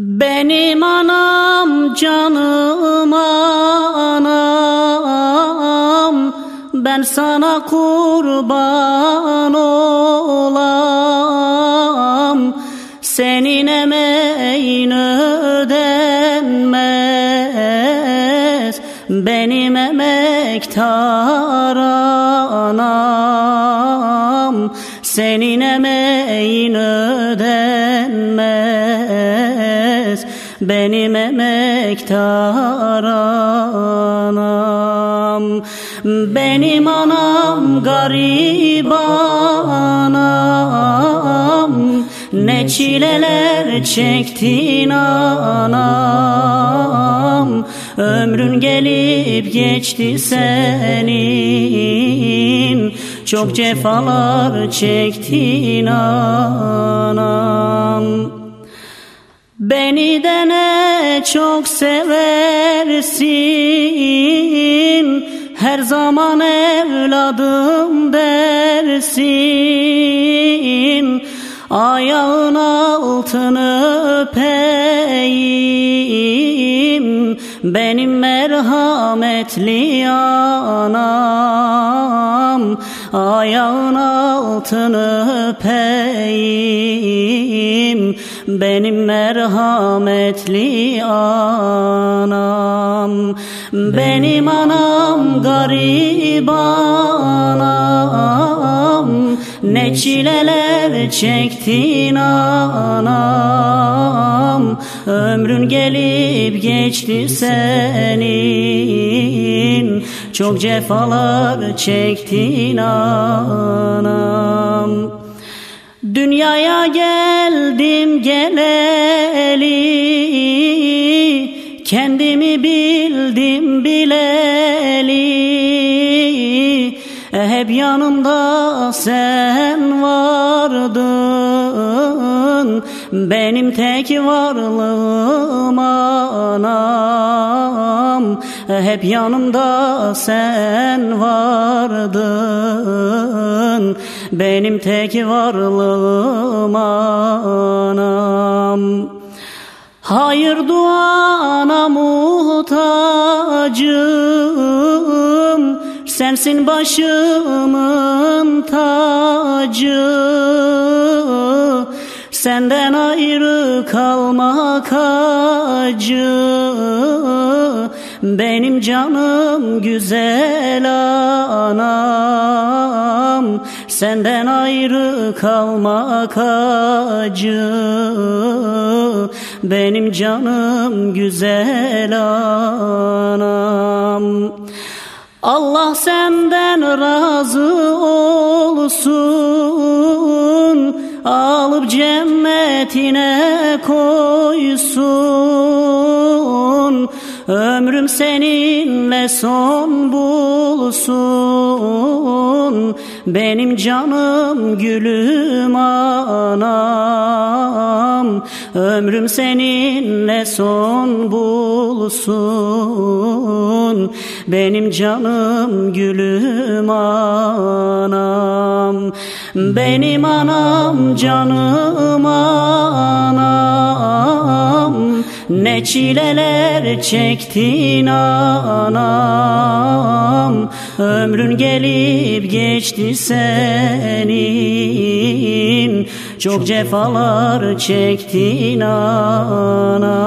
Benim anam canım anam Ben sana kurban olam. Senin emeğin ödenmez Benim emektar anam. Senin Benim emektar anam Benim anam garip anam Ne çileler çektin anam. Ömrün gelip geçti senin. Çok cefalar. çektin anam Beni de ne çok seversin. Her zaman evladım dersin. Ayağın altını öpeyim. Benim merhametli anam. Ayağın altını öpeyim Benim merhametli anam Benim anam garip anam Ne çileler çektin anam. Ömrün gelip geçti senin Çok cefalar çektin anam Dünyaya geldim geleli Kendimi bildim bileli. Hep yanımda sen vardın Benim tek varlığım anam. Hep yanımda sen vardın Benim tek varlığım anam. Hayır duana muhtacım. Sensin başımın tacı. Senden ayrı kalmak acı Benim canım güzel anam Senden ayrı kalmak acı. Benim canım güzel anam Allah senden razı olsun. Alıp cennetine koysun Ömrüm seninle son bulsun. Benim canım gülüm anam. Ömrüm seninle son bulsun. Benim canım gülüm anam. Benim anam canım anam Ne çileler çektin anam Ömrün gelip geçti senin. Çok cefalar çektin anam